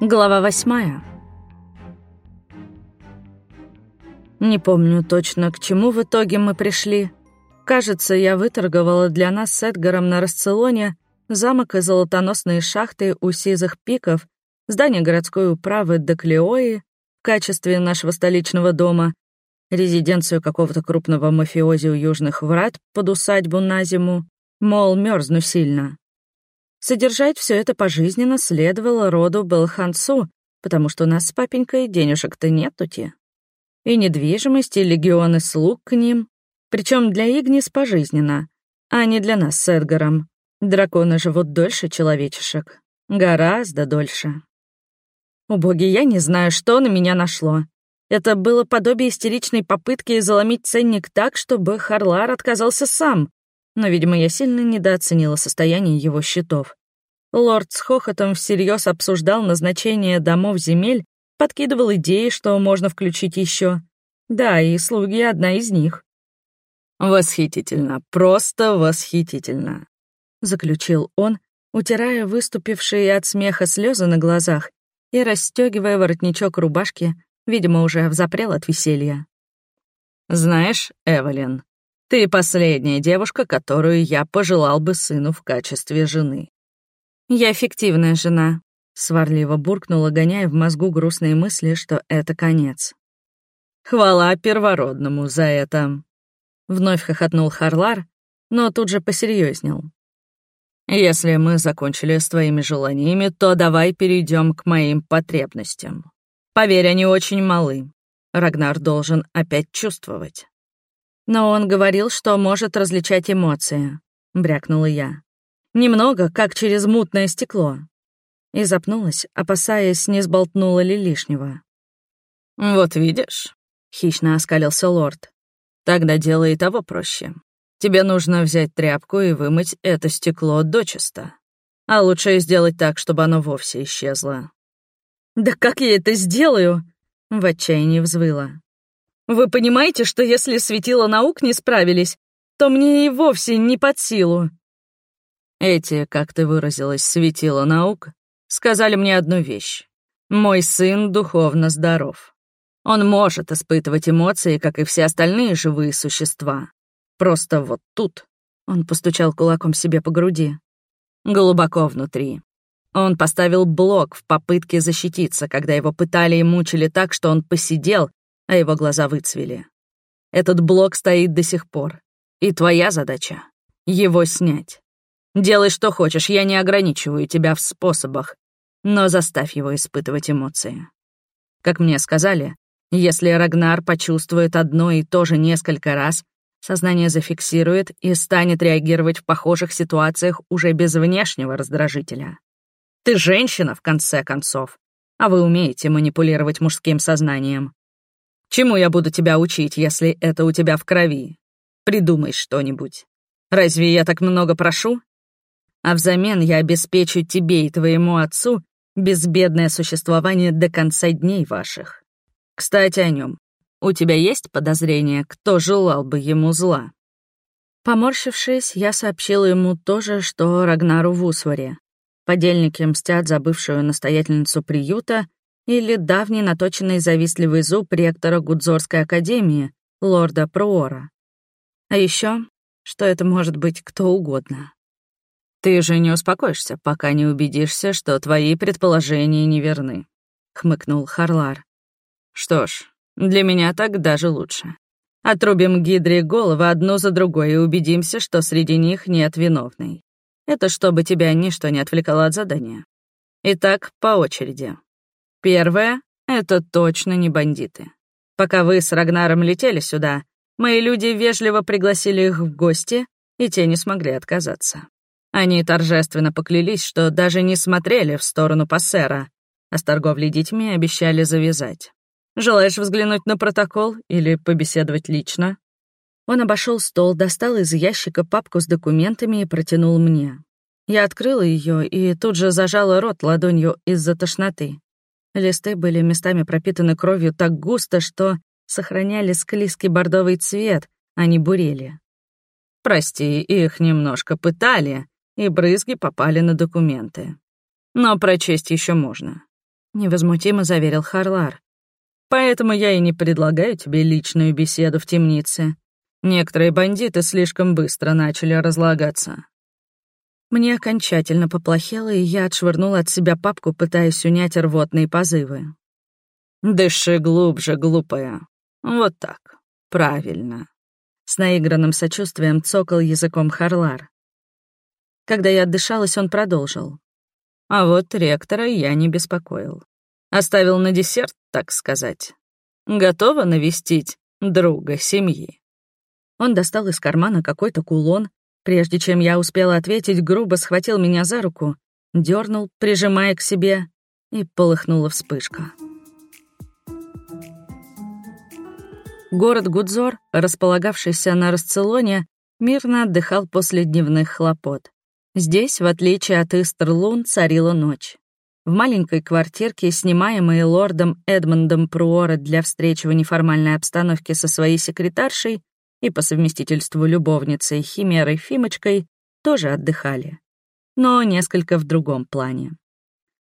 Глава восьмая. Не помню точно, к чему в итоге мы пришли. Кажется, я выторговала для нас с Эдгаром на Расцелоне замок и золотоносные шахты у сизых пиков, здание городской управы Деклеои в качестве нашего столичного дома, резиденцию какого-то крупного мафиози у южных врат под усадьбу на зиму, мол, мерзну сильно. Содержать все это пожизненно следовало роду Белхансу, потому что у нас с папенькой денежек-то нетути. И недвижимость, и легионы слуг к ним. Причем для Игнис пожизненно, а не для нас с Эдгаром. Драконы живут дольше человечешек. Гораздо дольше. О боги, я не знаю, что на меня нашло. Это было подобие истеричной попытки заломить ценник так, чтобы Харлар отказался сам, но, видимо, я сильно недооценила состояние его счетов. Лорд с хохотом всерьез обсуждал назначение домов земель, подкидывал идеи, что можно включить еще. Да, и слуги одна из них. «Восхитительно, просто восхитительно», — заключил он, утирая выступившие от смеха слезы на глазах и расстегивая воротничок рубашки, видимо, уже взапрел от веселья. «Знаешь, Эвелин, ты последняя девушка, которую я пожелал бы сыну в качестве жены. Я фиктивная жена, сварливо буркнула, гоняя в мозгу грустные мысли, что это конец. Хвала первородному за это. Вновь хохотнул Харлар, но тут же посерьезнел. Если мы закончили с твоими желаниями, то давай перейдем к моим потребностям. Поверь, они очень малы. Рагнар должен опять чувствовать. Но он говорил, что может различать эмоции, брякнула я. Немного, как через мутное стекло. И запнулась, опасаясь, не сболтнула ли лишнего. «Вот видишь», — хищно оскалился лорд, — «тогда дело и того проще. Тебе нужно взять тряпку и вымыть это стекло дочисто. А лучше сделать так, чтобы оно вовсе исчезло». «Да как я это сделаю?» — в отчаянии взвыла. Вы понимаете, что если светила наук не справились, то мне и вовсе не под силу. Эти, как ты выразилась, светила наук, сказали мне одну вещь. Мой сын духовно здоров. Он может испытывать эмоции, как и все остальные живые существа. Просто вот тут он постучал кулаком себе по груди. Глубоко внутри. Он поставил блок в попытке защититься, когда его пытали и мучили так, что он посидел а его глаза выцвели. Этот блок стоит до сих пор. И твоя задача — его снять. Делай, что хочешь, я не ограничиваю тебя в способах, но заставь его испытывать эмоции. Как мне сказали, если Рагнар почувствует одно и то же несколько раз, сознание зафиксирует и станет реагировать в похожих ситуациях уже без внешнего раздражителя. Ты женщина, в конце концов, а вы умеете манипулировать мужским сознанием. Чему я буду тебя учить, если это у тебя в крови? Придумай что-нибудь. Разве я так много прошу? А взамен я обеспечу тебе и твоему отцу безбедное существование до конца дней ваших. Кстати, о нем. У тебя есть подозрение, кто желал бы ему зла?» Поморщившись, я сообщила ему то же, что Рагнару в Усваре. Подельники мстят за бывшую настоятельницу приюта или давний наточенный завистливый зуб ректора Гудзорской академии, лорда Проора. А еще, что это может быть кто угодно. «Ты же не успокоишься, пока не убедишься, что твои предположения неверны», — хмыкнул Харлар. «Что ж, для меня так даже лучше. Отрубим Гидре головы одну за другой и убедимся, что среди них нет виновной. Это чтобы тебя ничто не отвлекало от задания. Итак, по очереди. Первое — это точно не бандиты. Пока вы с Рагнаром летели сюда, мои люди вежливо пригласили их в гости, и те не смогли отказаться. Они торжественно поклялись, что даже не смотрели в сторону Пассера, а с торговлей детьми обещали завязать. Желаешь взглянуть на протокол или побеседовать лично?» Он обошел стол, достал из ящика папку с документами и протянул мне. Я открыла ее и тут же зажала рот ладонью из-за тошноты. Листы были местами пропитаны кровью так густо, что сохраняли склизкий бордовый цвет, а не бурели. «Прости, их немножко пытали, и брызги попали на документы. Но прочесть еще можно», — невозмутимо заверил Харлар. «Поэтому я и не предлагаю тебе личную беседу в темнице. Некоторые бандиты слишком быстро начали разлагаться». Мне окончательно поплохело, и я отшвырнула от себя папку, пытаясь унять рвотные позывы. «Дыши глубже, глупая. Вот так. Правильно». С наигранным сочувствием цокал языком Харлар. Когда я отдышалась, он продолжил. А вот ректора я не беспокоил. Оставил на десерт, так сказать. Готова навестить друга семьи. Он достал из кармана какой-то кулон, прежде чем я успела ответить, грубо схватил меня за руку, дернул, прижимая к себе, и полыхнула вспышка. Город Гудзор, располагавшийся на Расцелоне, мирно отдыхал после дневных хлопот. Здесь, в отличие от Истерлун, царила ночь. В маленькой квартирке, снимаемой лордом Эдмондом Пруора для встречи в неформальной обстановке со своей секретаршей и по совместительству любовницей Химерой Фимочкой, тоже отдыхали. Но несколько в другом плане.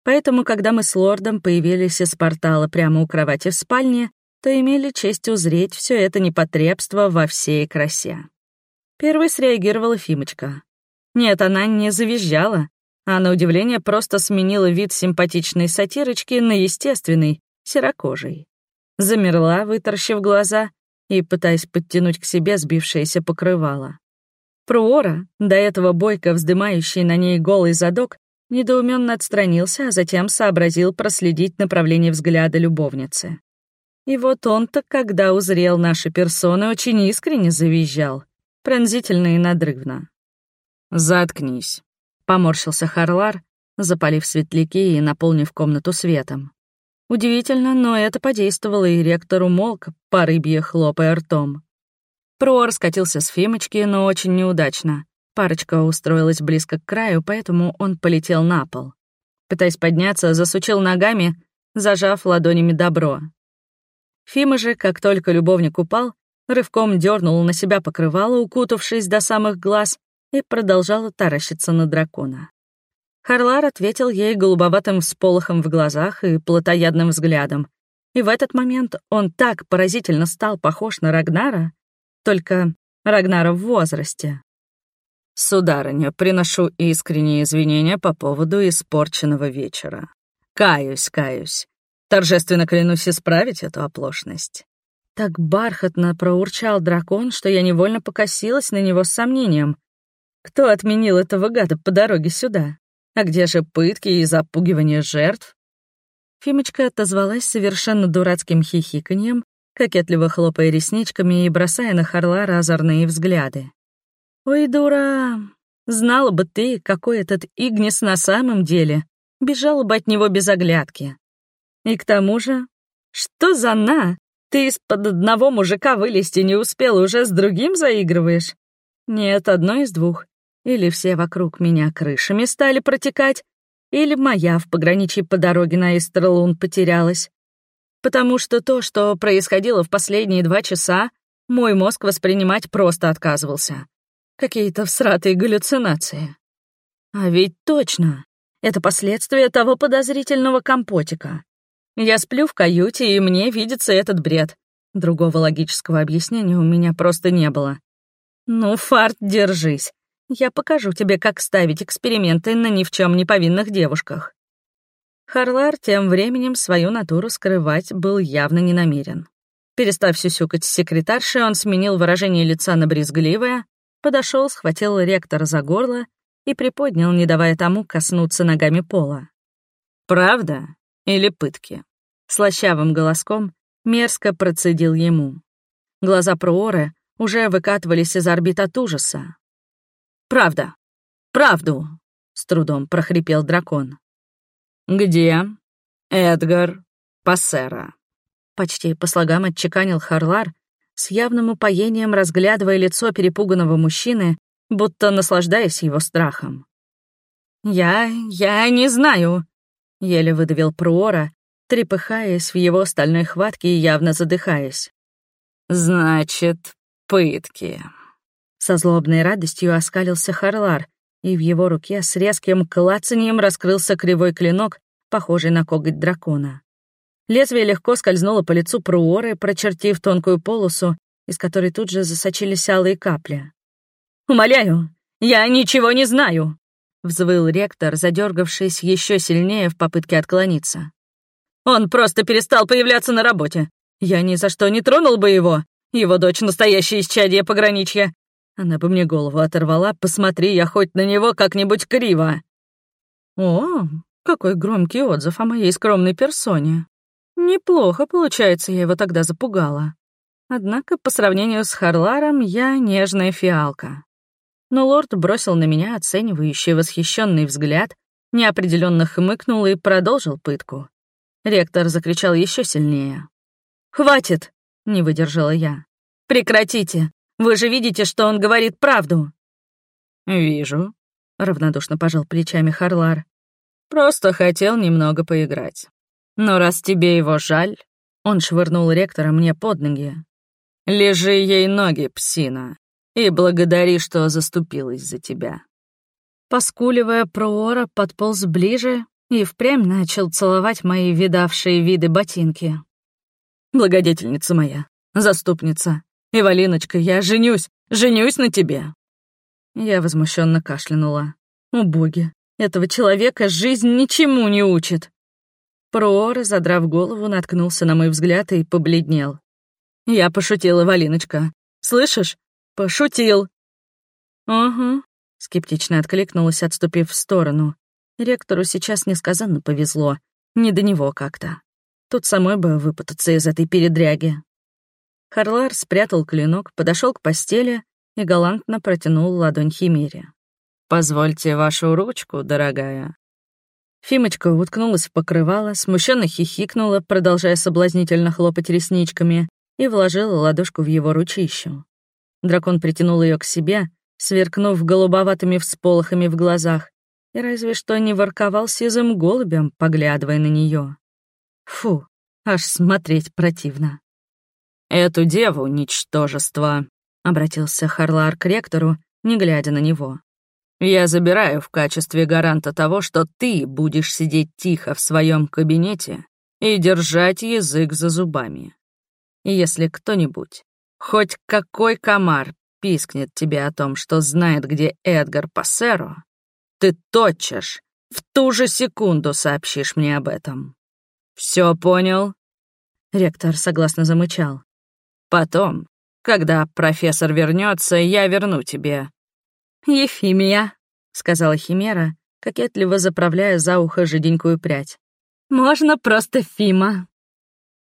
Поэтому, когда мы с лордом появились из портала прямо у кровати в спальне, то имели честь узреть все это непотребство во всей красе. Первой среагировала Фимочка. Нет, она не завизжала, а на удивление просто сменила вид симпатичной сатирочки на естественный, серокожий. Замерла, выторщив глаза и пытаясь подтянуть к себе сбившееся покрывало. Пруора, до этого бойко вздымающий на ней голый задок, недоуменно отстранился, а затем сообразил проследить направление взгляда любовницы. И вот он-то, когда узрел наши персоны, очень искренне завизжал, пронзительно и надрывно. «Заткнись», — поморщился Харлар, запалив светляки и наполнив комнату светом. Удивительно, но это подействовало, и ректор умолк, по рыбье хлопая ртом. Прор скатился с Фимочки, но очень неудачно. Парочка устроилась близко к краю, поэтому он полетел на пол. Пытаясь подняться, засучил ногами, зажав ладонями добро. Фима же, как только любовник упал, рывком дернул на себя покрывало, укутавшись до самых глаз, и продолжала таращиться на дракона. Харлар ответил ей голубоватым всполохом в глазах и плотоядным взглядом. И в этот момент он так поразительно стал похож на Рагнара, только Рагнара в возрасте. «Сударыня, приношу искренние извинения по поводу испорченного вечера. Каюсь, каюсь. Торжественно клянусь исправить эту оплошность». Так бархатно проурчал дракон, что я невольно покосилась на него с сомнением. Кто отменил этого гада по дороге сюда? А где же пытки и запугивание жертв? Фимочка отозвалась совершенно дурацким хихиканьем, кокетливо хлопая ресничками и бросая на Харлара озорные взгляды. «Ой, дура! Знала бы ты, какой этот Игнис на самом деле, бежала бы от него без оглядки. И к тому же, что за на? Ты из-под одного мужика вылезти не успел, уже с другим заигрываешь? Нет, одно из двух. Или все вокруг меня крышами стали протекать, или моя в пограничье по дороге на Эстерлун потерялась. Потому что то, что происходило в последние два часа, мой мозг воспринимать просто отказывался. Какие-то всратые галлюцинации. А ведь точно, это последствия того подозрительного компотика. Я сплю в каюте, и мне видится этот бред. Другого логического объяснения у меня просто не было. Ну, фарт, держись. Я покажу тебе, как ставить эксперименты на ни в чем не повинных девушках». Харлар тем временем свою натуру скрывать был явно не намерен. Перестав сюсюкать с секретаршей, он сменил выражение лица на брезгливое, подошел, схватил ректора за горло и приподнял, не давая тому коснуться ногами пола. «Правда или пытки?» Слащавым голоском мерзко процедил ему. Глаза Прооры уже выкатывались из орбит от ужаса. Правда. Правду, с трудом прохрипел дракон. Где? Эдгар Пассера. Почти по слогам отчеканил Харлар, с явным упоением разглядывая лицо перепуганного мужчины, будто наслаждаясь его страхом. «Я... я не знаю», — еле выдавил Пруора, трепыхаясь в его стальной хватке и явно задыхаясь. «Значит, пытки», со злобной радостью оскалился Харлар, и в его руке с резким клацаньем раскрылся кривой клинок, похожий на коготь дракона. Лезвие легко скользнуло по лицу Пруоры, прочертив тонкую полосу, из которой тут же засочились алые капли. «Умоляю, я ничего не знаю!» — взвыл ректор, задергавшись еще сильнее в попытке отклониться. «Он просто перестал появляться на работе. Я ни за что не тронул бы его. Его дочь — настоящее исчадие пограничья. Она бы мне голову оторвала, посмотри я хоть на него как-нибудь криво». «О, какой громкий отзыв о моей скромной персоне. Неплохо, получается, я его тогда запугала. Однако по сравнению с Харларом я нежная фиалка. Но лорд бросил на меня оценивающий восхищенный взгляд, неопределенно хмыкнул и продолжил пытку. Ректор закричал еще сильнее. «Хватит!» — не выдержала я. «Прекратите! Вы же видите, что он говорит правду!» «Вижу», — равнодушно пожал плечами Харлар. «Просто хотел немного поиграть. Но раз тебе его жаль, он швырнул ректора мне под ноги. Лежи ей ноги, псина, и благодари, что заступилась за тебя. Поскуливая, Проора подполз ближе и впрямь начал целовать мои видавшие виды ботинки. «Благодетельница моя, заступница, Ивалиночка, я женюсь, женюсь на тебе!» Я возмущенно кашлянула. «О боги, этого человека жизнь ничему не учит!» Проор, задрав голову, наткнулся на мой взгляд и побледнел. «Я пошутила, Валиночка. Слышишь? Пошутил!» «Угу», — скептично откликнулась, отступив в сторону. Ректору сейчас несказанно повезло. Не до него как-то. Тут самой бы выпутаться из этой передряги. Харлар спрятал клинок, подошел к постели и галантно протянул ладонь Химере. «Позвольте вашу ручку, дорогая». Фимочка уткнулась в покрывало, смущенно хихикнула, продолжая соблазнительно хлопать ресничками, и вложила ладошку в его ручищу. Дракон притянул ее к себе, сверкнув голубоватыми всполохами в глазах, и разве что не ворковал сизым голубем, поглядывая на нее. Фу, аж смотреть противно. «Эту деву, ничтожество», — обратился Харлар к ректору, не глядя на него. Я забираю в качестве гаранта того, что ты будешь сидеть тихо в своем кабинете и держать язык за зубами. И если кто-нибудь, хоть какой комар, пискнет тебе о том, что знает, где Эдгар Пассеро, ты тотчас, в ту же секунду сообщишь мне об этом. Все понял?» Ректор согласно замычал. «Потом, когда профессор вернется, я верну тебе «Ефимия», — сказала Химера, кокетливо заправляя за ухо жиденькую прядь. «Можно просто Фима».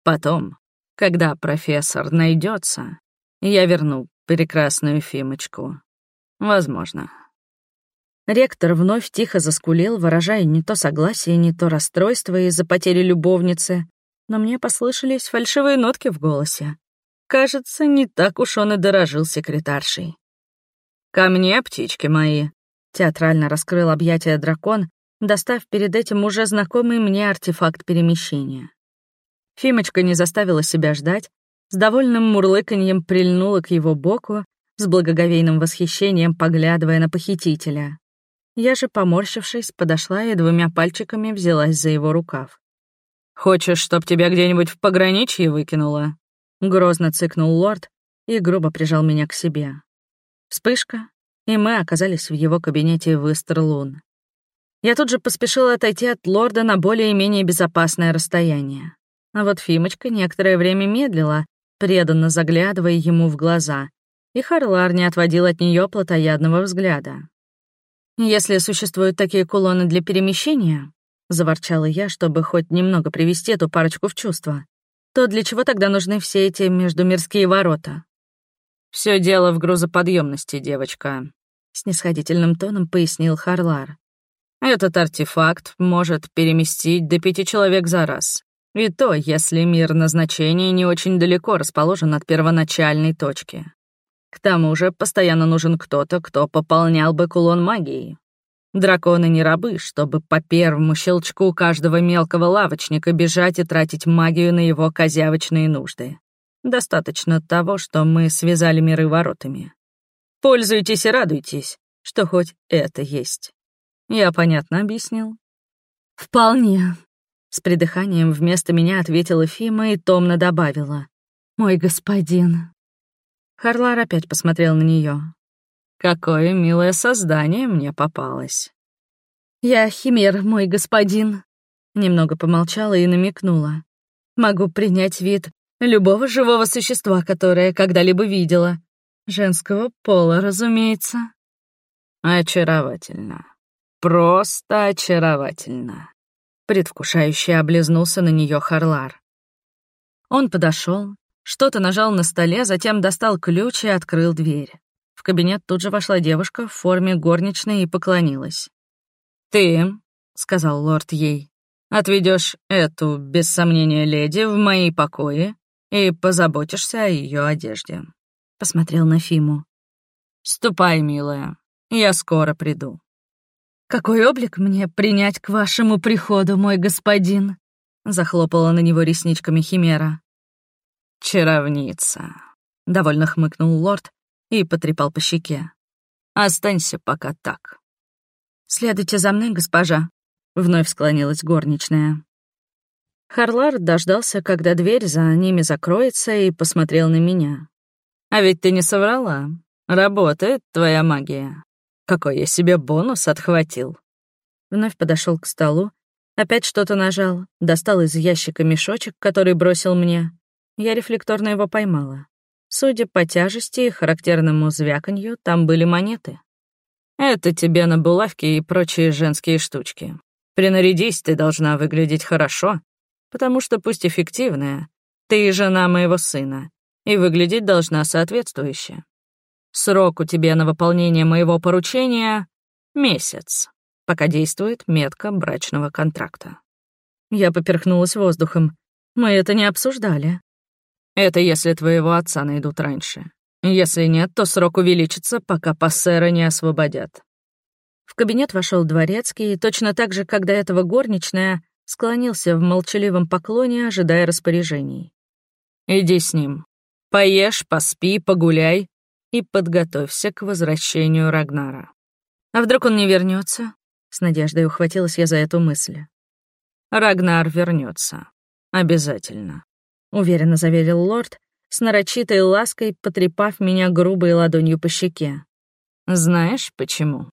«Потом, когда профессор найдется, я верну прекрасную Фимочку. Возможно». Ректор вновь тихо заскулил, выражая не то согласие, не то расстройство из-за потери любовницы, но мне послышались фальшивые нотки в голосе. Кажется, не так уж он и дорожил секретаршей. «Ко мне, птички мои!» Театрально раскрыл объятия дракон, достав перед этим уже знакомый мне артефакт перемещения. Фимочка не заставила себя ждать, с довольным мурлыканьем прильнула к его боку, с благоговейным восхищением поглядывая на похитителя. Я же, поморщившись, подошла и двумя пальчиками взялась за его рукав. «Хочешь, чтоб тебя где-нибудь в пограничье выкинуло?» Грозно цыкнул лорд и грубо прижал меня к себе. Вспышка, и мы оказались в его кабинете в Истерлун. Я тут же поспешила отойти от лорда на более-менее безопасное расстояние. А вот Фимочка некоторое время медлила, преданно заглядывая ему в глаза, и Харлар не отводил от нее плотоядного взгляда. «Если существуют такие кулоны для перемещения», — заворчала я, чтобы хоть немного привести эту парочку в чувство, то для чего тогда нужны все эти междумирские ворота? Все дело в грузоподъемности, девочка», — снисходительным тоном пояснил Харлар. «Этот артефакт может переместить до пяти человек за раз. И то, если мир назначения не очень далеко расположен от первоначальной точки. К тому же постоянно нужен кто-то, кто пополнял бы кулон магией. Драконы не рабы, чтобы по первому щелчку каждого мелкого лавочника бежать и тратить магию на его козявочные нужды. Достаточно того, что мы связали миры воротами. Пользуйтесь и радуйтесь. что хоть это есть. Я понятно объяснил? «Вполне», — с придыханием вместо меня ответила Фима и томно добавила. «Мой господин». Харлар опять посмотрел на нее. «Какое милое создание мне попалось». «Я химер, мой господин», — немного помолчала и намекнула. «Могу принять вид любого живого существа, которое когда-либо видела. Женского пола, разумеется». «Очаровательно. Просто очаровательно». Предвкушающе облизнулся на нее Харлар. Он подошел, что-то нажал на столе, затем достал ключ и открыл дверь. Кабинет тут же вошла девушка в форме горничной и поклонилась. «Ты», — сказал лорд ей, — «отведешь эту, без сомнения, леди в мои покои и позаботишься о ее одежде». Посмотрел на Фиму. «Ступай, милая, я скоро приду». «Какой облик мне принять к вашему приходу, мой господин?» Захлопала на него ресничками Химера. «Чаровница», — довольно хмыкнул лорд и потрепал по щеке. «Останься пока так». «Следуйте за мной, госпожа», — вновь склонилась горничная. Харлар дождался, когда дверь за ними закроется, и посмотрел на меня. «А ведь ты не соврала. Работает твоя магия. Какой я себе бонус отхватил». Вновь подошел к столу, опять что-то нажал, достал из ящика мешочек, который бросил мне, я рефлекторно его поймала. Судя по тяжести и характерному звяканью, там были монеты. «Это тебе на булавки и прочие женские штучки. Принарядись, ты должна выглядеть хорошо, потому что пусть эффективная, ты жена моего сына, и выглядеть должна соответствующе. Срок у тебя на выполнение моего поручения — месяц, пока действует метка брачного контракта». Я поперхнулась воздухом. Мы это не обсуждали. Это если твоего отца найдут раньше. Если нет, то срок увеличится, пока пассера не освободят. В кабинет вошел дворецкий, и точно так же, как до этого горничная, склонился в молчаливом поклоне, ожидая распоряжений. «Иди с ним. Поешь, поспи, погуляй и подготовься к возвращению Рагнара». «А вдруг он не вернется? С надеждой ухватилась я за эту мысль. «Рагнар вернется. Обязательно уверенно заверил лорд, с нарочитой лаской потрепав меня грубой ладонью по щеке. «Знаешь, почему?»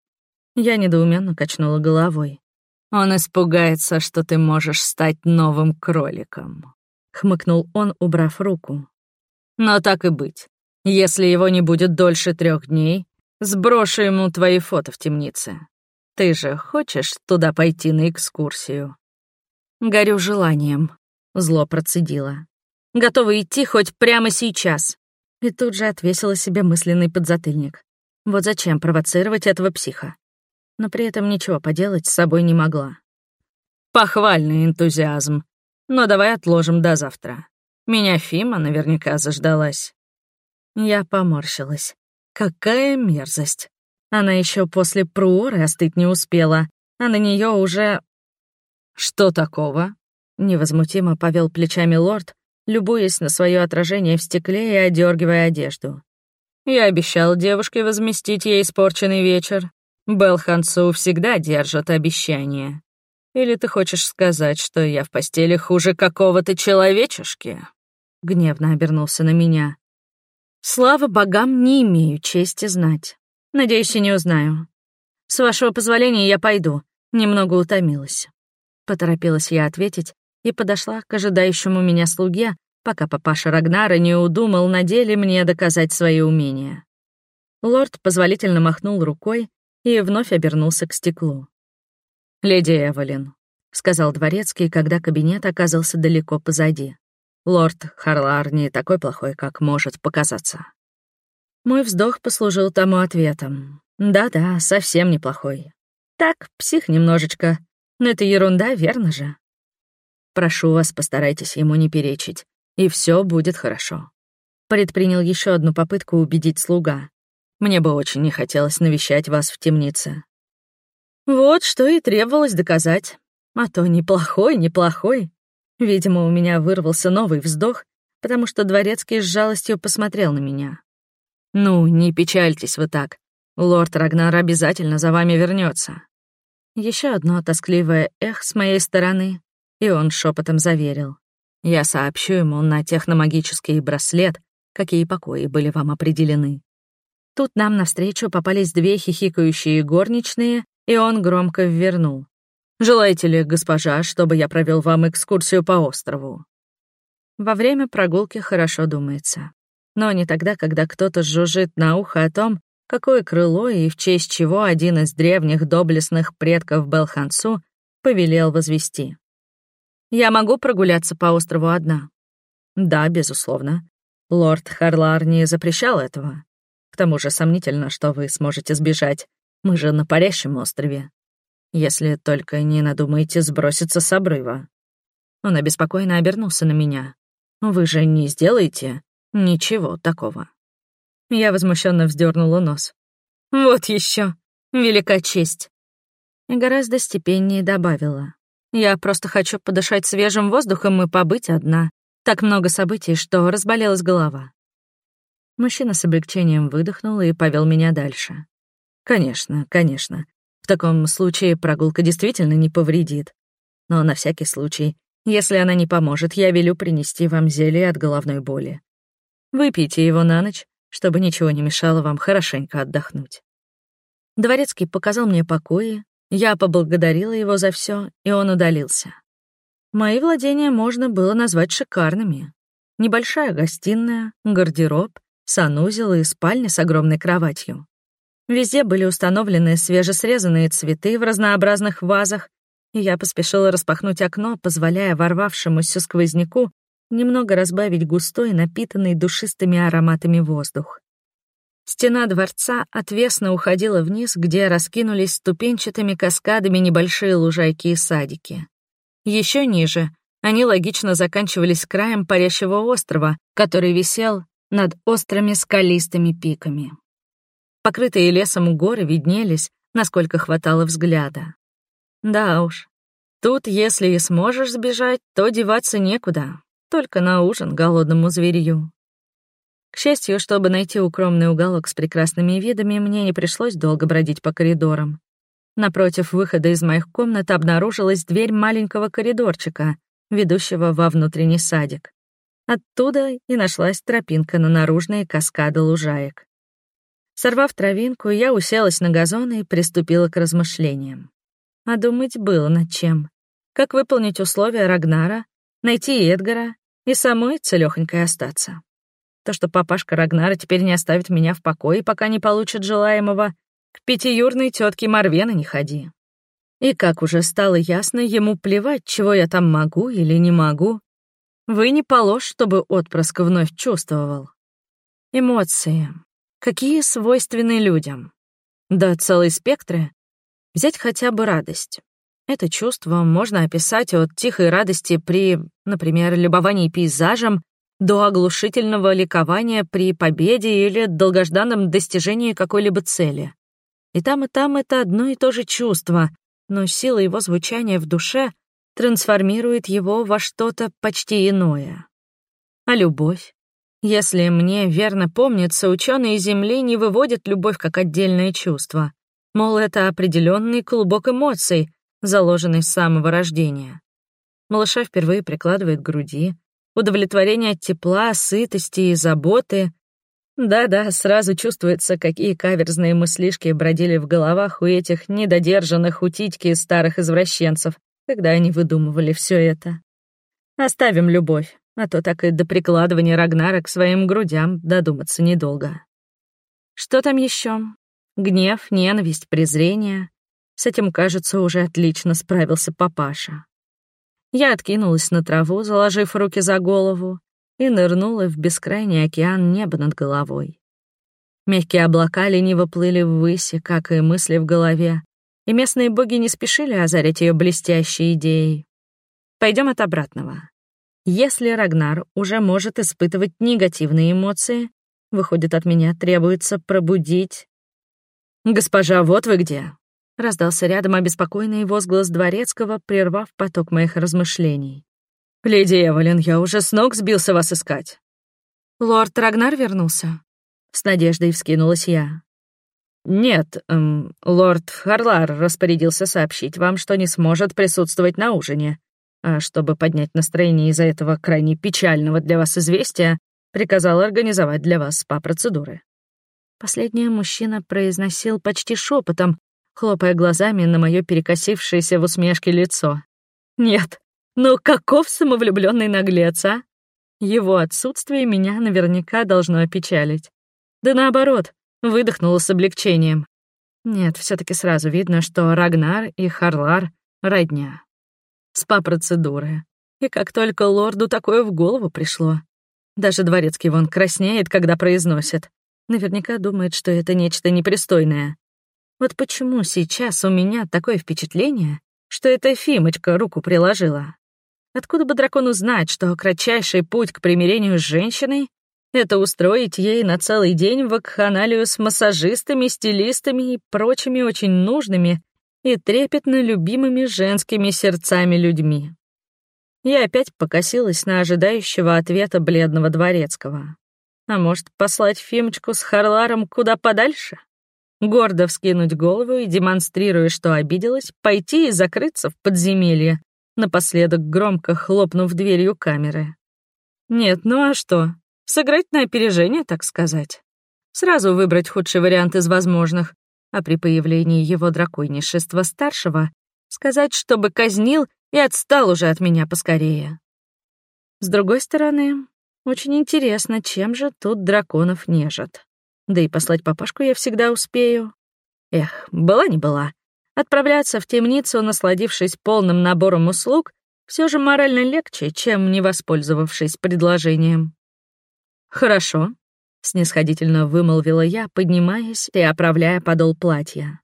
Я недоуменно качнула головой. «Он испугается, что ты можешь стать новым кроликом», — хмыкнул он, убрав руку. «Но так и быть. Если его не будет дольше трех дней, сброшу ему твои фото в темнице. Ты же хочешь туда пойти на экскурсию?» «Горю желанием», — зло процедила. Готова идти хоть прямо сейчас. И тут же отвесила себе мысленный подзатыльник. Вот зачем провоцировать этого психа? Но при этом ничего поделать с собой не могла. Похвальный энтузиазм. Но давай отложим до завтра. Меня Фима наверняка заждалась. Я поморщилась. Какая мерзость. Она еще после Пруоры остыть не успела, а на нее уже... Что такого? Невозмутимо повел плечами лорд, любуясь на свое отражение в стекле и одергивая одежду. «Я обещал девушке возместить ей испорченный вечер. Белхансу всегда держат обещания. Или ты хочешь сказать, что я в постели хуже какого-то человечешки?» Гневно обернулся на меня. «Слава богам, не имею чести знать. Надеюсь, и не узнаю. С вашего позволения я пойду. Немного утомилась». Поторопилась я ответить, и подошла к ожидающему меня слуге, пока папаша Рагнара не удумал на деле мне доказать свои умения. Лорд позволительно махнул рукой и вновь обернулся к стеклу. «Леди Эвелин», — сказал дворецкий, когда кабинет оказался далеко позади. «Лорд Харлар не такой плохой, как может показаться». Мой вздох послужил тому ответом. «Да-да, совсем неплохой. Так, псих немножечко, но это ерунда, верно же?» Прошу вас, постарайтесь ему не перечить, и все будет хорошо. Предпринял еще одну попытку убедить слуга. Мне бы очень не хотелось навещать вас в темнице. Вот что и требовалось доказать. А то неплохой, неплохой. Видимо, у меня вырвался новый вздох, потому что дворецкий с жалостью посмотрел на меня. «Ну, не печальтесь вы так. Лорд Рагнар обязательно за вами вернется. Еще одно тоскливое эх с моей стороны, и он шепотом заверил. Я сообщу ему на техномагический браслет, какие покои были вам определены. Тут нам навстречу попались две хихикающие горничные, и он громко ввернул. «Желаете ли, госпожа, чтобы я провел вам экскурсию по острову?» Во время прогулки хорошо думается. Но не тогда, когда кто-то жужжит на ухо о том, какое крыло и в честь чего один из древних доблестных предков Белхансу повелел возвести. «Я могу прогуляться по острову одна?» «Да, безусловно. Лорд Харлар не запрещал этого. К тому же сомнительно, что вы сможете сбежать. Мы же на парящем острове. Если только не надумаете сброситься с обрыва». Он обеспокоенно обернулся на меня. «Вы же не сделаете ничего такого». Я возмущенно вздернула нос. «Вот еще, велика честь!» И гораздо степеннее добавила. «Я просто хочу подышать свежим воздухом и побыть одна. Так много событий, что разболелась голова». Мужчина с облегчением выдохнул и повел меня дальше. «Конечно, конечно. В таком случае прогулка действительно не повредит. Но на всякий случай, если она не поможет, я велю принести вам зелье от головной боли. Выпейте его на ночь, чтобы ничего не мешало вам хорошенько отдохнуть. Дворецкий показал мне покои, я поблагодарила его за все, и он удалился. Мои владения можно было назвать шикарными. Небольшая гостиная, гардероб, санузел и спальня с огромной кроватью. Везде были установлены свежесрезанные цветы в разнообразных вазах, и я поспешила распахнуть окно, позволяя ворвавшемуся сквозняку немного разбавить густой, напитанный душистыми ароматами воздух. Стена дворца отвесно уходила вниз, где раскинулись ступенчатыми каскадами небольшие лужайки и садики. Еще ниже они логично заканчивались краем парящего острова, который висел над острыми скалистыми пиками. Покрытые лесом горы виднелись, насколько хватало взгляда. Да уж, тут, если и сможешь сбежать, то деваться некуда, только на ужин голодному зверью. К счастью, чтобы найти укромный уголок с прекрасными видами, мне не пришлось долго бродить по коридорам. Напротив выхода из моих комнат обнаружилась дверь маленького коридорчика, ведущего во внутренний садик. Оттуда и нашлась тропинка на наружные каскады лужаек. Сорвав травинку, я уселась на газон и приступила к размышлениям. А думать было над чем. Как выполнить условия Рагнара, найти Эдгара и самой целёхонькой остаться. То, что папашка Рагнара теперь не оставит меня в покое, пока не получит желаемого, к пятиюрной тетке Марвена не ходи. И, как уже стало ясно, ему плевать, чего я там могу или не могу. Вы не положь, чтобы отпрыск вновь чувствовал. Эмоции. Какие свойственны людям? Да целый спектры. Взять хотя бы радость. Это чувство можно описать от тихой радости при, например, любовании пейзажем до оглушительного ликования при победе или долгожданном достижении какой-либо цели. И там, и там это одно и то же чувство, но сила его звучания в душе трансформирует его во что-то почти иное. А любовь? Если мне верно помнится, ученые Земли не выводят любовь как отдельное чувство. Мол, это определенный клубок эмоций, заложенный с самого рождения. Малыша впервые прикладывает к груди, удовлетворение от тепла, сытости и заботы. Да-да, сразу чувствуется, какие каверзные мыслишки бродили в головах у этих недодержанных утитьки старых извращенцев, когда они выдумывали все это. Оставим любовь, а то так и до прикладывания Рагнара к своим грудям додуматься недолго. Что там еще? Гнев, ненависть, презрение. С этим, кажется, уже отлично справился папаша. Я откинулась на траву, заложив руки за голову, и нырнула в бескрайний океан неба над головой. Мягкие облака лениво плыли ввысь, как и мысли в голове, и местные боги не спешили озарять ее блестящей идеей. Пойдем от обратного. Если Рагнар уже может испытывать негативные эмоции, выходит, от меня требуется пробудить... «Госпожа, вот вы где!» Раздался рядом обеспокоенный возглас дворецкого, прервав поток моих размышлений. «Леди Эвелин, я уже с ног сбился вас искать». «Лорд Рагнар вернулся?» С надеждой вскинулась я. «Нет, эм, лорд Харлар распорядился сообщить вам, что не сможет присутствовать на ужине. А чтобы поднять настроение из-за этого крайне печального для вас известия, приказал организовать для вас спа-процедуры». Последнее мужчина произносил почти шепотом, хлопая глазами на мое перекосившееся в усмешке лицо. «Нет, ну каков самовлюбленный наглец, а? Его отсутствие меня наверняка должно опечалить. Да наоборот, выдохнула с облегчением. Нет, все таки сразу видно, что Рагнар и Харлар — родня. Спа-процедуры. И как только лорду такое в голову пришло. Даже дворецкий вон краснеет, когда произносит. Наверняка думает, что это нечто непристойное. Вот почему сейчас у меня такое впечатление, что эта Фимочка руку приложила. Откуда бы дракону знать, что кратчайший путь к примирению с женщиной — это устроить ей на целый день вакханалию с массажистами, стилистами и прочими очень нужными и трепетно любимыми женскими сердцами людьми. Я опять покосилась на ожидающего ответа бледного дворецкого. А может, послать Фимочку с Харларом куда подальше? Гордо вскинуть голову и, демонстрируя, что обиделась, пойти и закрыться в подземелье, напоследок громко хлопнув дверью камеры. Нет, ну а что? Сыграть на опережение, так сказать. Сразу выбрать худший вариант из возможных, а при появлении его драконишества старшего сказать, чтобы казнил и отстал уже от меня поскорее. С другой стороны, очень интересно, чем же тут драконов нежат. Да и послать папашку я всегда успею. Эх, была не была. Отправляться в темницу, насладившись полным набором услуг, все же морально легче, чем не воспользовавшись предложением. «Хорошо», — снисходительно вымолвила я, поднимаясь и оправляя подол платья.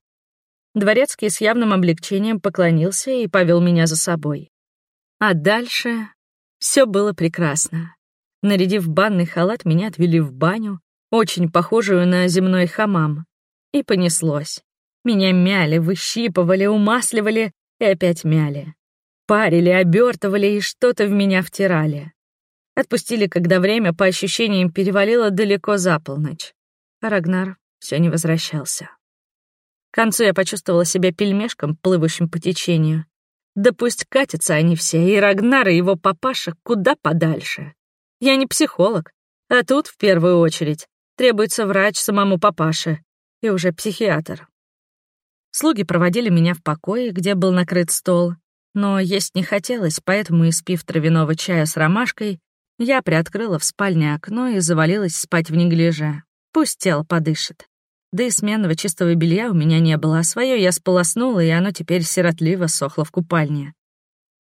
Дворецкий с явным облегчением поклонился и повел меня за собой. А дальше все было прекрасно. Нарядив банный халат, меня отвели в баню, очень похожую на земной хамам. И понеслось. Меня мяли, выщипывали, умасливали и опять мяли. Парили, обертывали и что-то в меня втирали. Отпустили, когда время, по ощущениям, перевалило далеко за полночь. А Рагнар все не возвращался. К концу я почувствовала себя пельмешком, плывущим по течению. Да пусть катятся они все, и Рагнар, и его папаша куда подальше. Я не психолог, а тут, в первую очередь, Требуется врач самому папаше и уже психиатр. Слуги проводили меня в покое, где был накрыт стол, но есть не хотелось, поэтому, испив травяного чая с ромашкой, я приоткрыла в спальне окно и завалилась спать в неглиже. Пусть тело подышит. Да и сменного чистого белья у меня не было, а свое я сполоснула, и оно теперь сиротливо сохло в купальне.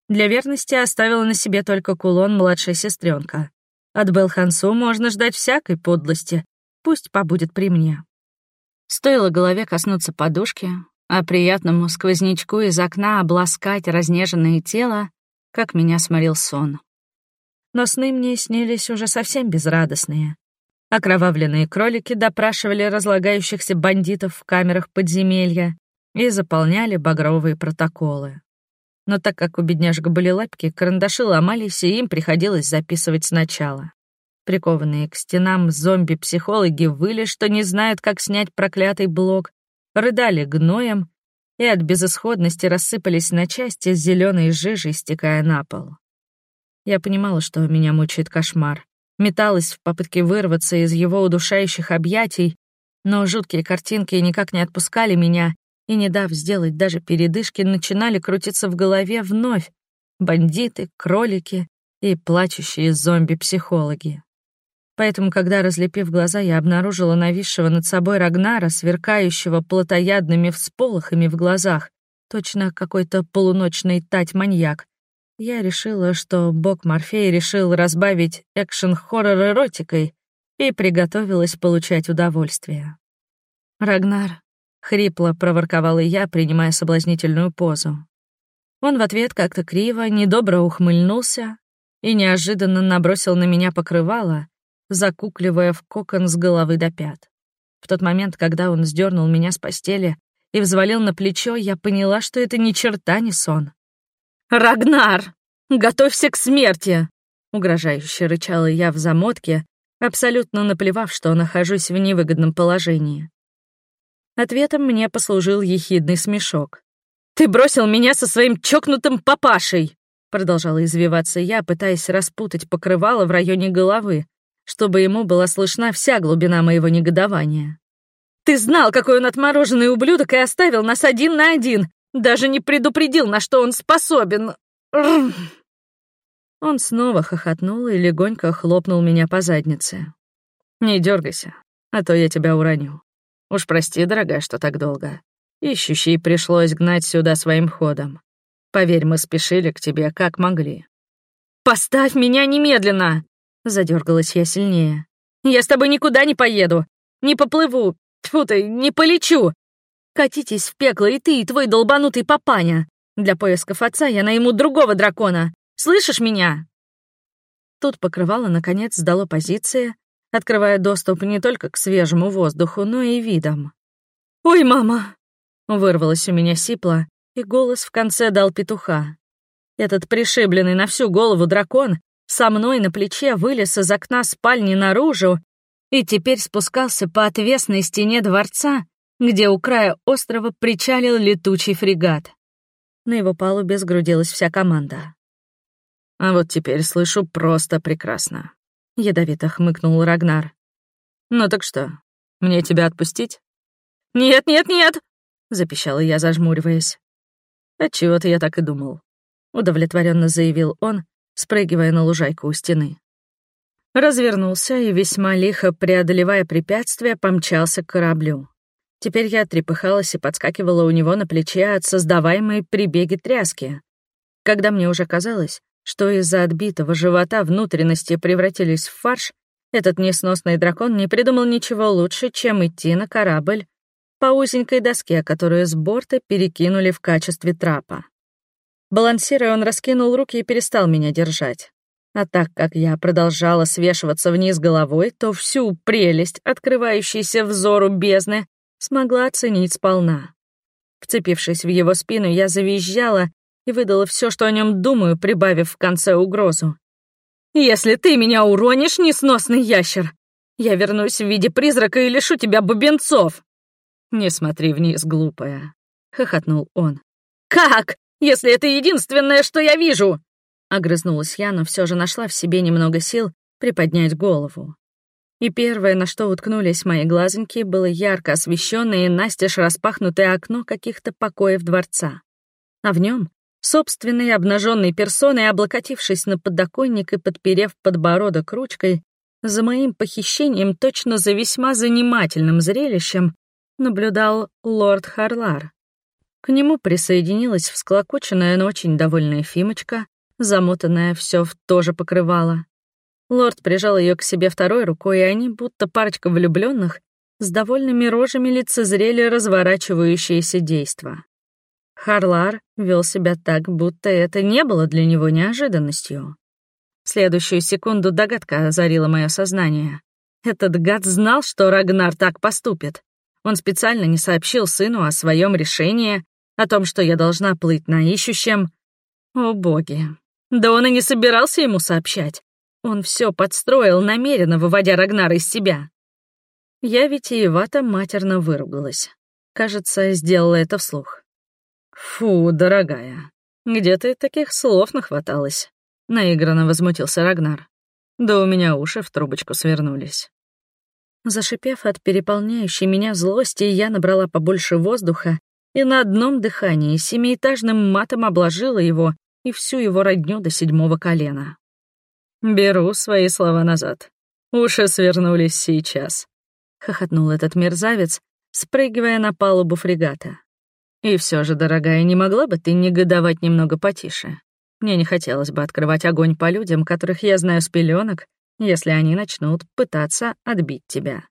Для верности оставила на себе только кулон младшая сестренка. От Белхансу можно ждать всякой подлости, Пусть побудет при мне. Стоило голове коснуться подушки, а приятному сквознячку из окна обласкать разнеженное тело, как меня сморил сон. Но сны мне снились уже совсем безрадостные. Окровавленные кролики допрашивали разлагающихся бандитов в камерах подземелья и заполняли багровые протоколы. Но так как у бедняжек были лапки, карандаши ломались, и им приходилось записывать сначала. Прикованные к стенам зомби-психологи выли, что не знают, как снять проклятый блок, рыдали гноем и от безысходности рассыпались на части с зеленой жижей, стекая на пол. Я понимала, что меня мучает кошмар. Металась в попытке вырваться из его удушающих объятий, но жуткие картинки никак не отпускали меня и, не дав сделать даже передышки, начинали крутиться в голове вновь. Бандиты, кролики и плачущие зомби-психологи. Поэтому, когда, разлепив глаза, я обнаружила нависшего над собой Рагнара, сверкающего плотоядными всполохами в глазах, точно какой-то полуночный тать-маньяк, я решила, что бог Морфей решил разбавить экшен-хоррор эротикой и приготовилась получать удовольствие. «Рагнар», — хрипло проворковала я, принимая соблазнительную позу. Он в ответ как-то криво, недобро ухмыльнулся и неожиданно набросил на меня покрывало, закукливая в кокон с головы до пят. В тот момент, когда он сдернул меня с постели и взвалил на плечо, я поняла, что это ни черта не сон. «Рагнар, готовься к смерти!» Угрожающе рычала я в замотке, абсолютно наплевав, что нахожусь в невыгодном положении. Ответом мне послужил ехидный смешок. «Ты бросил меня со своим чокнутым папашей!» Продолжала извиваться я, пытаясь распутать покрывало в районе головы, чтобы ему была слышна вся глубина моего негодования. «Ты знал, какой он отмороженный ублюдок, и оставил нас один на один, даже не предупредил, на что он способен. Он снова хохотнул и легонько хлопнул меня по заднице. «Не дергайся, а то я тебя уроню. Уж прости, дорогая, что так долго. Ищущий пришлось гнать сюда своим ходом. Поверь, мы спешили к тебе как могли». «Поставь меня немедленно!» Задергалась я сильнее. «Я с тобой никуда не поеду. Не поплыву. Тьфу ты, не полечу. Катитесь в пекло и ты, и твой долбанутый папаня. Для поисков отца я найму другого дракона. Слышишь меня?» Тут покрывало, наконец, сдало позиции, открывая доступ не только к свежему воздуху, но и видам. «Ой, мама!» — вырвалось у меня сипло, и голос в конце дал петуха. Этот пришибленный на всю голову дракон со мной на плече вылез из окна спальни наружу и теперь спускался по отвесной стене дворца, где у края острова причалил летучий фрегат. На его палубе сгрудилась вся команда. «А вот теперь слышу просто прекрасно», — ядовито хмыкнул Рагнар. «Ну так что, мне тебя отпустить?» «Нет, нет, нет!» — запищала я, зажмуриваясь. «Отчего-то я так и думал», — удовлетворенно заявил он, спрыгивая на лужайку у стены. Развернулся и, весьма лихо преодолевая препятствия, помчался к кораблю. Теперь я трепыхалась и подскакивала у него на плече от создаваемой при беге тряски. Когда мне уже казалось, что из-за отбитого живота внутренности превратились в фарш, этот несносный дракон не придумал ничего лучше, чем идти на корабль по узенькой доске, которую с борта перекинули в качестве трапа. Балансируя, он раскинул руки и перестал меня держать. А так как я продолжала свешиваться вниз головой, то всю прелесть, открывающейся взору бездны, смогла оценить сполна. Вцепившись в его спину, я завизжала и выдала все, что о нем думаю, прибавив в конце угрозу. «Если ты меня уронишь, несносный ящер, я вернусь в виде призрака и лишу тебя бубенцов!» «Не смотри вниз, глупая», — хохотнул он. «Как? Если это единственное, что я вижу!» Огрызнулась я, но все же нашла в себе немного сил приподнять голову. И первое, на что уткнулись мои глазоньки, было ярко освещенное и настежь распахнутое окно каких-то покоев дворца. А в нем собственной обнаженной персоной, облокотившись на подоконник и подперев подбородок ручкой, за моим похищением, точно за весьма занимательным зрелищем, наблюдал лорд Харлар. К нему присоединилась всклокоченная, но очень довольная Фимочка, замотанная все в то же покрывало. Лорд прижал ее к себе второй рукой, и они, будто парочка влюбленных, с довольными рожами лицезрели разворачивающееся действо. Харлар вел себя так, будто это не было для него неожиданностью. В следующую секунду догадка озарила мое сознание. Этот гад знал, что Рагнар так поступит. Он специально не сообщил сыну о своем решении, о том, что я должна плыть на ищущем. О боги. Да он и не собирался ему сообщать. Он все подстроил, намеренно выводя Рагнара из себя. Я витиевато матерно выругалась. Кажется, сделала это вслух. «Фу, дорогая, где ты таких слов нахваталась?» Наигранно возмутился Рагнар. «Да у меня уши в трубочку свернулись». Зашипев от переполняющей меня злости, я набрала побольше воздуха и на одном дыхании семиэтажным матом обложила его и всю его родню до седьмого колена. «Беру свои слова назад. Уши свернулись сейчас», — хохотнул этот мерзавец, спрыгивая на палубу фрегата. «И все же, дорогая, не могла бы ты негодовать немного потише? Мне не хотелось бы открывать огонь по людям, которых я знаю с пеленок, если они начнут пытаться отбить тебя».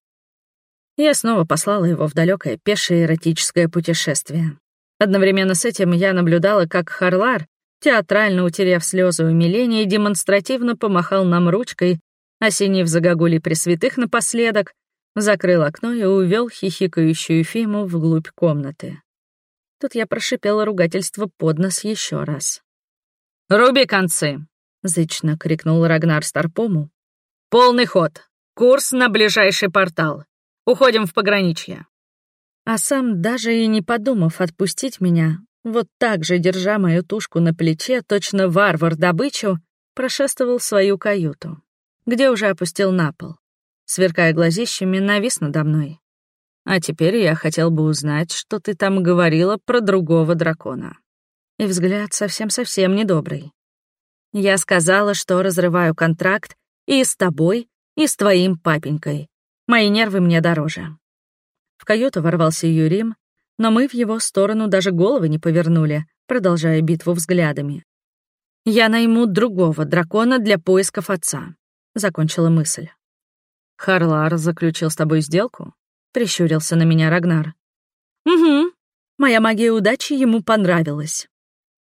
Я снова послала его в далекое пешее эротическое путешествие. Одновременно с этим я наблюдала, как Харлар театрально утерев слезы умиления, демонстративно помахал нам ручкой, осенив загогулей пресвятых напоследок, закрыл окно и увел хихикающую Фиму вглубь комнаты. Тут я прошипела ругательство под нос еще раз. «Руби концы!» — зычно крикнул Рагнар Старпому. «Полный ход! Курс на ближайший портал! Уходим в пограничье!» а сам, даже и не подумав отпустить меня, вот так же, держа мою тушку на плече, точно варвар добычу, прошествовал свою каюту, где уже опустил на пол. Сверкая глазищами, навис надо мной. А теперь я хотел бы узнать, что ты там говорила про другого дракона. И взгляд совсем-совсем недобрый. Я сказала, что разрываю контракт и с тобой, и с твоим папенькой. Мои нервы мне дороже. В каюту ворвался Юрим, но мы в его сторону даже головы не повернули, продолжая битву взглядами. «Я найму другого дракона для поисков отца», — закончила мысль. «Харлар заключил с тобой сделку?» — прищурился на меня Рагнар. «Угу. Моя магия удачи ему понравилась».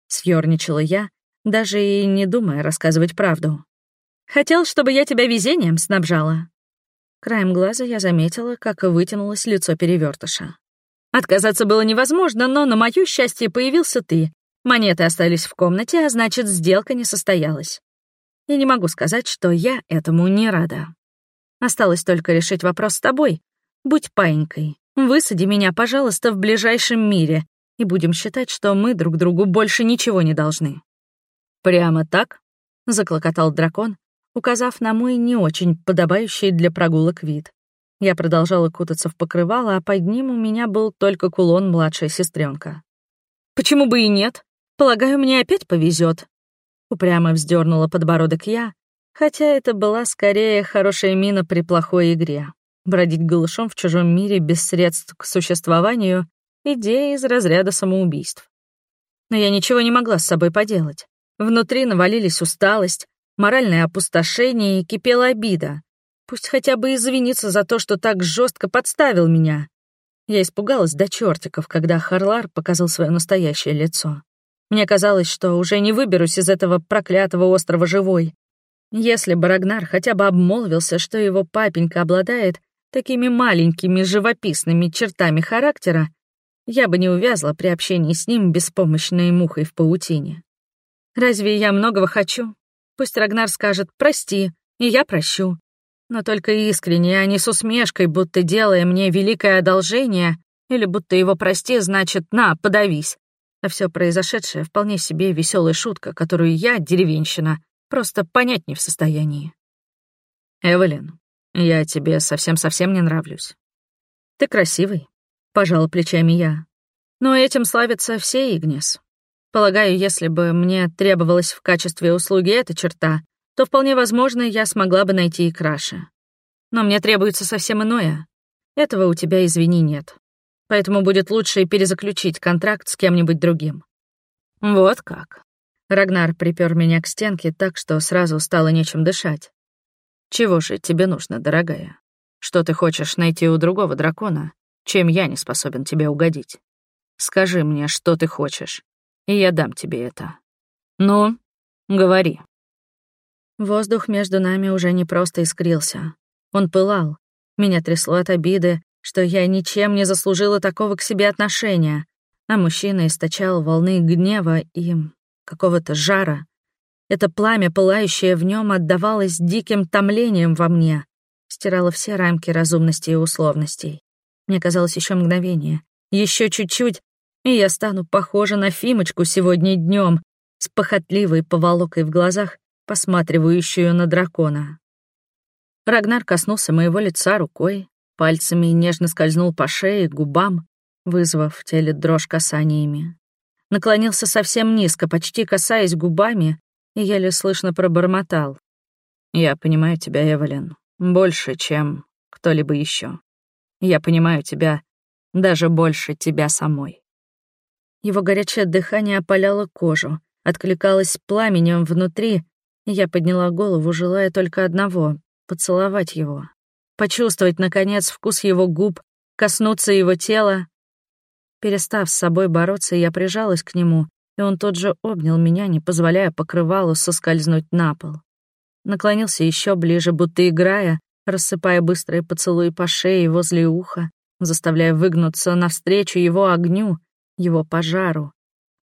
Съёрничала я, даже и не думая рассказывать правду. «Хотел, чтобы я тебя везением снабжала». Краем глаза я заметила, как вытянулось лицо перевертыша. Отказаться было невозможно, но на моё счастье появился ты. Монеты остались в комнате, а значит, сделка не состоялась. И не могу сказать, что я этому не рада. Осталось только решить вопрос с тобой. Будь паинькой. Высади меня, пожалуйста, в ближайшем мире, и будем считать, что мы друг другу больше ничего не должны. Прямо так? Заклокотал дракон, указав на мой не очень подобающий для прогулок вид. Я продолжала кутаться в покрывало, а под ним у меня был только кулон младшая сестренка. «Почему бы и нет? Полагаю, мне опять повезет. Упрямо вздернула подбородок я, хотя это была скорее хорошая мина при плохой игре. Бродить голышом в чужом мире без средств к существованию — идея из разряда самоубийств. Но я ничего не могла с собой поделать. Внутри навалились усталость, моральное опустошение и кипела обида. Пусть хотя бы извинится за то, что так жестко подставил меня. Я испугалась до чертиков, когда Харлар показал свое настоящее лицо. Мне казалось, что уже не выберусь из этого проклятого острова живой. Если бы Рагнар хотя бы обмолвился, что его папенька обладает такими маленькими живописными чертами характера, я бы не увязла при общении с ним беспомощной мухой в паутине. Разве я многого хочу? Пусть Рагнар скажет «прости», и я прощу но только искренне, а не с усмешкой, будто делая мне великое одолжение, или будто его прости, значит, на, подавись. А все произошедшее вполне себе веселая шутка, которую я, деревенщина, просто понять не в состоянии. Эвелин, я тебе совсем-совсем не нравлюсь. Ты красивый, пожала плечами я. Но этим славятся все Игнес. Полагаю, если бы мне требовалась в качестве услуги эта черта, то вполне возможно, я смогла бы найти и краше. Но мне требуется совсем иное. Этого у тебя, извини, нет. Поэтому будет лучше перезаключить контракт с кем-нибудь другим. Вот как. Рагнар припер меня к стенке так, что сразу стало нечем дышать. Чего же тебе нужно, дорогая? Что ты хочешь найти у другого дракона, чем я не способен тебе угодить? Скажи мне, что ты хочешь, и я дам тебе это. Ну, говори. Воздух между нами уже не просто искрился. Он пылал. Меня трясло от обиды, что я ничем не заслужила такого к себе отношения, а мужчина источал волны гнева и какого-то жара. Это пламя, пылающее в нем, отдавалось диким томлением во мне, стирало все рамки разумности и условностей. Мне казалось еще мгновение, еще чуть-чуть, и я стану похожа на Фимочку сегодня днем, с похотливой поволокой в глазах посматривающую на дракона. Рагнар коснулся моего лица рукой, пальцами нежно скользнул по шее, губам, вызвав в теле дрожь касаниями. Наклонился совсем низко, почти касаясь губами, и еле слышно пробормотал. «Я понимаю тебя, Эвелин, больше, чем кто-либо еще. Я понимаю тебя даже больше тебя самой». Его горячее дыхание опаляло кожу, откликалось пламенем внутри, я подняла голову, желая только одного — поцеловать его. Почувствовать, наконец, вкус его губ, коснуться его тела. Перестав с собой бороться, я прижалась к нему, и он тот же обнял меня, не позволяя покрывалу соскользнуть на пол. Наклонился еще ближе, будто играя, рассыпая быстрые поцелуи по шее возле уха, заставляя выгнуться навстречу его огню, его пожару,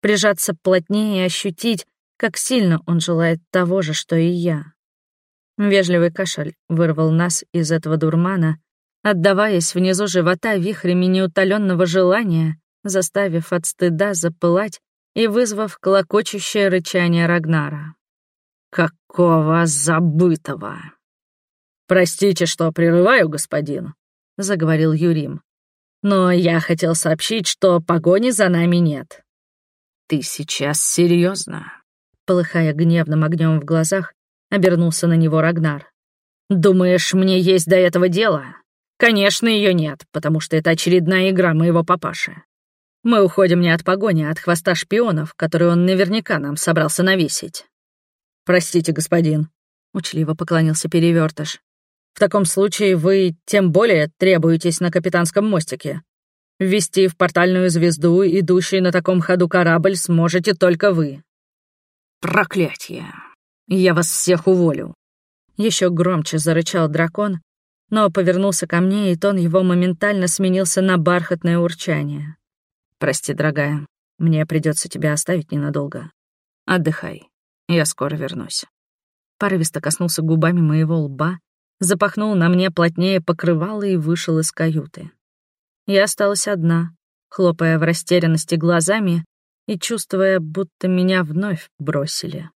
прижаться плотнее и ощутить, как сильно он желает того же, что и я. Вежливый кашель вырвал нас из этого дурмана, отдаваясь внизу живота вихрями неутоленного желания, заставив от стыда запылать и вызвав клокочущее рычание Рагнара. «Какого забытого!» «Простите, что прерываю, господин», — заговорил Юрим. «Но я хотел сообщить, что погони за нами нет». «Ты сейчас серьезно? Полыхая гневным огнем в глазах, обернулся на него Рагнар. «Думаешь, мне есть до этого дело? Конечно, ее нет, потому что это очередная игра моего папаши. Мы уходим не от погони, а от хвоста шпионов, который он наверняка нам собрался навесить. Простите, господин, учливо поклонился перевертыш. В таком случае вы тем более требуетесь на капитанском мостике. Ввести в портальную звезду, идущий на таком ходу корабль, сможете только вы. Проклятье! Я вас всех уволю. Еще громче зарычал дракон, но повернулся ко мне, и тон его моментально сменился на бархатное урчание. «Прости, дорогая, мне придется тебя оставить ненадолго. Отдыхай, я скоро вернусь». Порывисто коснулся губами моего лба, запахнул на мне плотнее покрывало и вышел из каюты. Я осталась одна, хлопая в растерянности глазами и чувствуя, будто меня вновь бросили.